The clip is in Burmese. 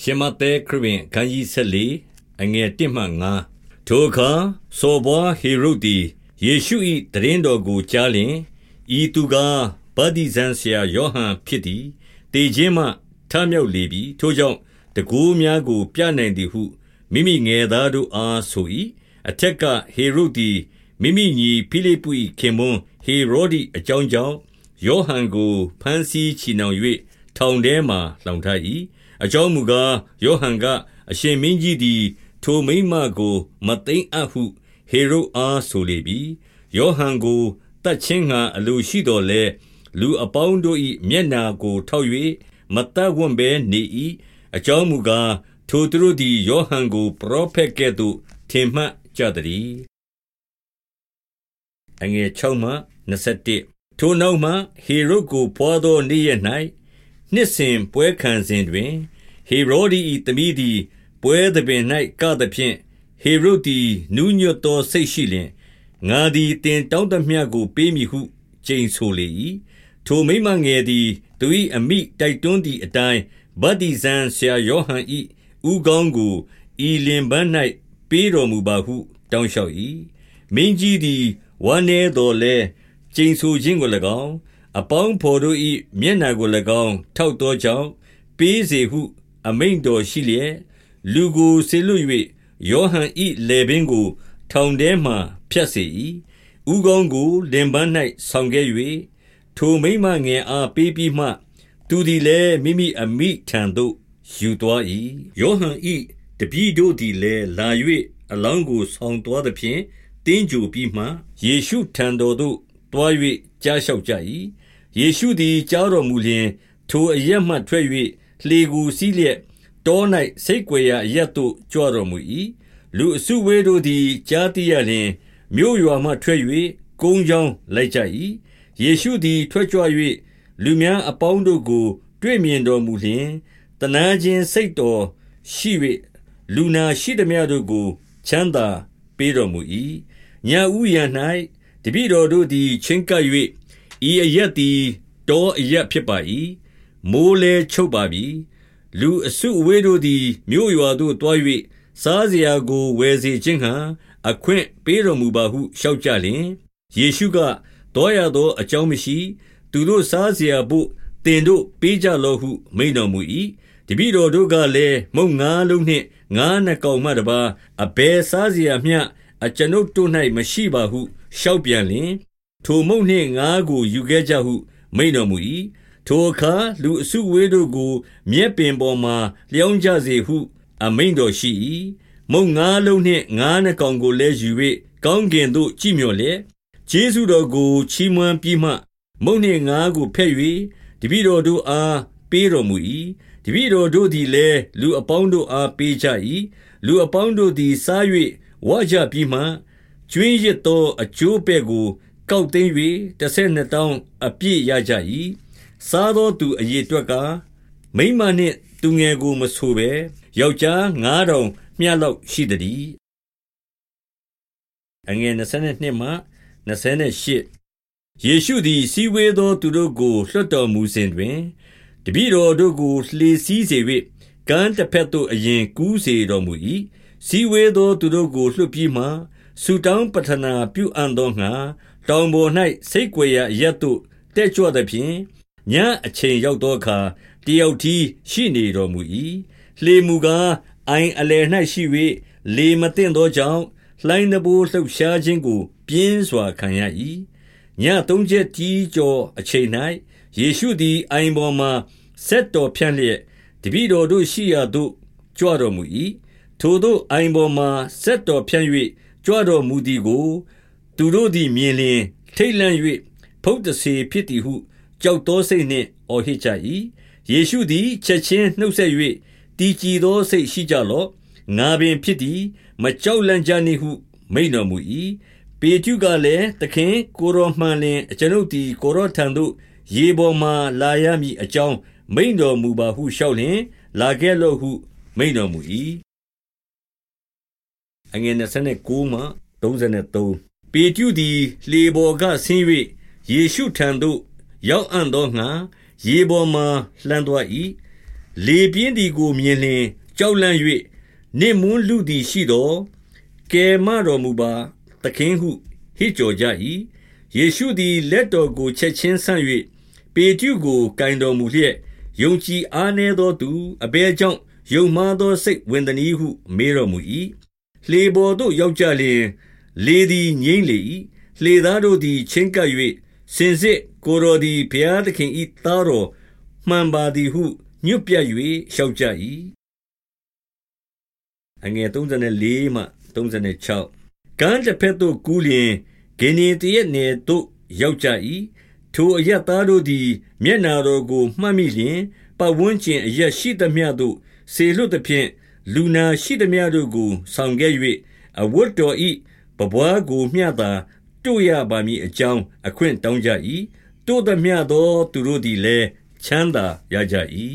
ရှမဿဲခရစ်ဝင်ခန်းကြီးဆက်လေအငယ်1မှ5ထိုအခါစောဘွားဟေရုသည်ယေရှု၏တရင်တော်ကိုကြားလျင်ဤသူကားဗတ္တိဇံဆရာယောဟန်ဖြစ်သည်တေခြင်းမှထမြောက်လေပြီထိုကြောင့်တကူများကို ပြနိုင်သည်ဟုမိမိငယ်သားတို့အားဆို၏အထက်ကဟေရုသည်မိမိညီဖိလိပ္ပု၏ခင်ပွန်းဟေရောဒိအကြောင်းကြောင့်ယောဟန်ကိုဖမ်းဆီးချီနှောင်၍ထောင်ထဲမှလှောင်ထား၏ အကြောင်းမူကားယောဟန်ကအရှင်မင်းကြီးသည် ထိုမိမကို မသိမ့်အပ်ဟုဟေရုအားဆိုလေပြီယောဟန်ကိုတတ်ချင်းငါအလိုရှိတော်လဲလူအပေါင်းတို့၏မျက်နာကိုထောက်၍မတတ်ဝံ့ဘဲနေ၏အကြောင်းမူကားထိုသူတို့သည်ယောဟန်ကို ပရောဖက်ကဲ့သို့ထင်မှတ်ကြသည်အငယ်6မှ21ထိုနောက်မှဟေရုကိုဖွာသောနေ့ရက်၌ နှစ်စဉ်ပွဲခံစဉ်တွင် ဟေရောဒိ၏သမီးသည် ပွဲသဘင်၌ကသဖြင့်ဟေရုသည်နူးညွတ်သောစိတ်ရှိလျင်ငါသည်တင်တောင်းသမျှကိုပေးမည်ဟုကျိန်ဆိုလေ၏ထိုမိမငယ်သည်သူ၏အမိတိုက်တွန်းသည့်အတိုင်းဗတ္တိဇံဆရာယောဟန်၏ဥကောင်းကိုဤလင်ပန်း၌ပေးတော်မူပါဟု တောင်းလျှောက်၏မင်းကြီးသည်ဝမ်းနည်းတော်လဲကျိန်ဆိုခြင်းကို၎င်း အပေါင်းဖော်တို့၏မျက်နှာကို၎င်း ထောက်သောကြောင့်ပေးစေဟု အမိန့်တော်ရှိလျက်လူကိုဆေလွတ်၍ယောဟန်၏လေပင်ကို ထောင်ထဲမှ ဖြတ်စေ၏ဥကောင်းကိုလင်ပန်း၌ဆောင်ခဲ့၍ထိုမိမငယ်အားပေးပြီးမှ သူသည်လည်းမိမိအမိထံသို့ယူသွား၏ယောဟန်၏တပည့်တို့သည်လည်းလာ၍အလောင်းကိုဆောင်သွားသဖြင့်တင်းကြိုပြီးမှယေရှုထံတော်သို့တွား၍ကြားလျှောက်ကြ၏ ယေရှုသည်ကြားတော်မူလျင် ထိုအရက်မှထွက်၍လှေကိုစီးလျက်တော၌ဆိတ်ကွယ်ရာအရက်သို့ကြွတော်မူ၏လူအစုဝေးတို့သည်ကြားသိရလျင်မြို့ရွာမှထွက်၍ကုန်းချောင်းလိုက်ကြ၏ယေရှုသည်ထွက်ကြွ၍လူများအပေါင်းတို့ကို တွေ့မြင်တော်မူလျင်တနာခြင်းစိတ်တော်ရှိ၍လူနာရှိသည်များတို့ကို ချမ်းသာပေးတော်မူ၏ညာဥယျာ၌တပည့်တော်တို့သည်ချင်းကပ်၍ ဤအရက်သည်တောအရက်ဖြစ်ပါ၏မိုးလည်းချုပ်ပါပြီလူအစုအဝေးတို့သည်မြို့ရွာသို့တွား၍စားစရာကိုဝယ်စေခြင်းဟံအခွင့်ပေးတော်မူပါဟုလျှောက်ကြလျင်ယေရှုကတောရသောအကြောင်းမရှိ သူတို့စားစရာဘို့တင်တို့ပေးကြလောဟုမိန်တော်မူ၏တပည့်တော်တို့ကလည်းမုံငါးလုံးနှင့်ငါးနှကောင်မှတပါအဘယ်စားစရာမျှအကျွန်ုပ်တို့၌မရှိပါဟုလျှောက်ပြန်လျင် ထိုမုန့်နှင့်ငါးကို ယူခဲ့ကြဟု မိန်တော်မူ၏ထိုအခါ လူအစုဝေးတို့ကို မြက်ပင်ပေါ်မှလျောင်းကြစေဟု အမိန်တော်ရှိ၏မုံငါးလုံးနှင့် ငါးနှကောင်ကိုလည်းယူ၍ကောင်းကင်သို့ ကြည့်မျှော်လျက် ကျေးဇူးတော်ကို ချီးမွမ်းပြီးမှ မုံနှင့်ငါးကို ဖဲ့၍တပည့်တော်တို့အား ပေးတော်မူ၏တပည့်တော်တို့သည်လည်း လူအပေါင်းတို့အား ပေးကြ၏လူအပေါင်းတို့သည် စား၍ဝကြပြီးမှကျွင်းရစ်သော အကျိုးပဲ့ကို ကောက်သိမ်း၍တစ်ဆက်နှစ်တောင်းအပြည့်ရကြ၏စားသောသူအရေအတွက်ကမိမနှင့်သူငယ်ကိုမဆိုဘဲယောက်ျား9000မျှလောက်ရှိသည်အငယ်22မှ28ယေရှုသည်စီဝေသောသူတို့ကိုလွှတ်တော်မူစဉ်တွင်တပည့်တော်တို့ကိုလှေစည်းစေ၍ကမ်းတစ်ဖက်သို့အရင်ကူးစေတော်မူ၏စီဝေသောသူတို့ကိုလွှတ်ပြီးမှဆူတောင်းပတနာပြုအံ့သောငါ တောင်ပေါ်၌စိတ်ကြွယ်ရာရက်သို့တက်ကြွသဖြင့်ညအချိန်ရောက်သောအခါတယောက်တီရှိနေတော်မူ၏လှေမူကားအိုင်အလယ်၌ရှိ၍လေမသိသောကြောင့်လှိုင်းနှဘိုးလှုပ်ရှားခြင်းကို ပြင်းစွာခံရ၏ညသုံးချက်ကြီးကျော်အချိန်၌ယေရှုသည်အိုင်ပေါ်မှဆက်တော်ဖြန့်လျက်တပည့်တော်တို့ရှိရာသို့ကြွတော်မူ၏ထိုသို့အိုင်ပေါ်မှဆက်တော်ဖြန့်၍ကြွတော်မူသည်ကို သူတို့သည်မြင်လျင်ထိတ်လန့်၍ဖုတ်တစေဖြစ်သည်ဟု ကြောက်သောစိတ်နှင့်အော်ဟစ်ကြ၏ယေရှုသည်ချက်ချင်းနှုတ်ဆက်၍တည်ကြည်သောစိတ်ရှိကြလော့ငါပင်ဖြစ်သည်မကြောက်လန့်ကြနှင့်ဟု မိန်တော်မူ၏ပေတရုကလည်းသခင်ကိုရောမှန်လင်အကျွန်ုပ်သည်ကိုရောထံသို့ရေပေါ်မှလာရမည်အကြောင်းမိန်တော်မူပါဟုလျှောက်လျင်လာခဲ့လော့ဟုမိန်တော်မူ၏အငယ်29မှ33 ပေတရုသည်လေပေါ်ကဆင်း၍ယေရှုထံသို့ ရောက်အံ့သောငါရေပေါ်မှလှမ်းသွား၏လေပြင်းသည်ကိုမြင်လျင်ကြောက်လန့်၍နစ်မွန်းလူသည်ရှိတော်ကယ်မတော်မူပါသခင်ဟုဟစ်ကြော်ကြ၏ယေရှုသည်လက်တော်ကိုချက်ချင်းဆန့်၍ပေတျုကိုကင်တော်မူလျက်ယုံကြည်အားနည်းသောသူအဘဲကြောင့်ယုံမှားသောစိတ်ဝင်သည်ဟု မေးတော်မူ၏လှေပေါ်သို့ရောက်ကြလျင် လေသည်ငိမ့်လေ၏လှေသားတို့သည်ချင်းကပ်၍စင်စစ်ကိုတော်သည်ဘုရားသခင်၏သားတော်မှန်ပါသည်ဟုညွတ်ပြတ်၍လျှောက်ကြ၏အငယ်34မှ36ကမ်းတစ်ဖက်သို့ကူးလျင်ဂေနေတရဲ့နယ်သို့ရောက်ကြ၏ထိုအရသားတို့သည် မျက်နာတော်ကိုမှတ်မိလျင်ပတ်ဝန်းကျင်အရက်ရှိသမျှသို့ဆေလွတ်သဖြင့်လူနာရှိသမျှတို့ကိုဆောင်ခဲ့၍အဝတ်တော်ဤ ပပွားကိုမျှသာတို့ရပါမည်အကြောင်းအခွင့်တောင်းကြ၏တို့သမျှသော သူတို့သည်လည်းချမ်းသာရကြ၏